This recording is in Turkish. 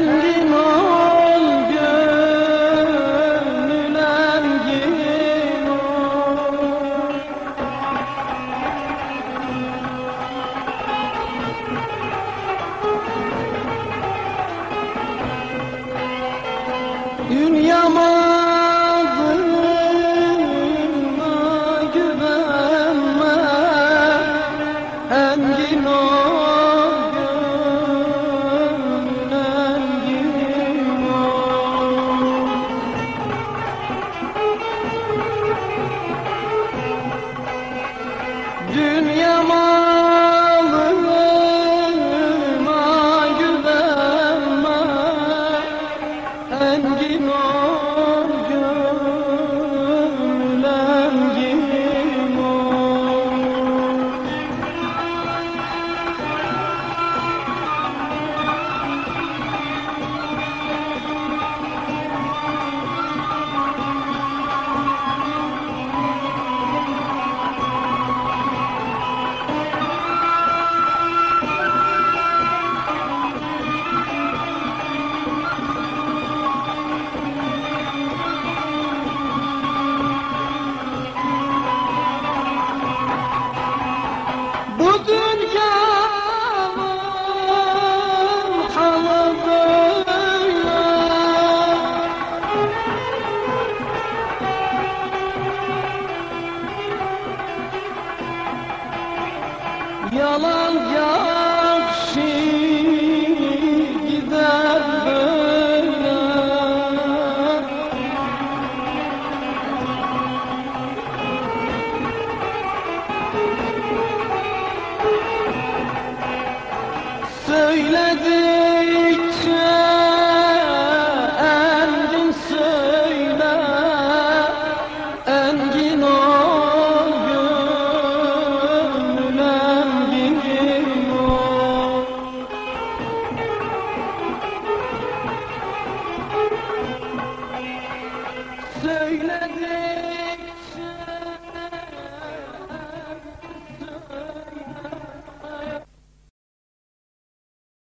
Engin ol gönül engin ol. Dünya malına güvenme Engin ol Dünya Yalan yakşı gider böyle. Söyledikçe سيلني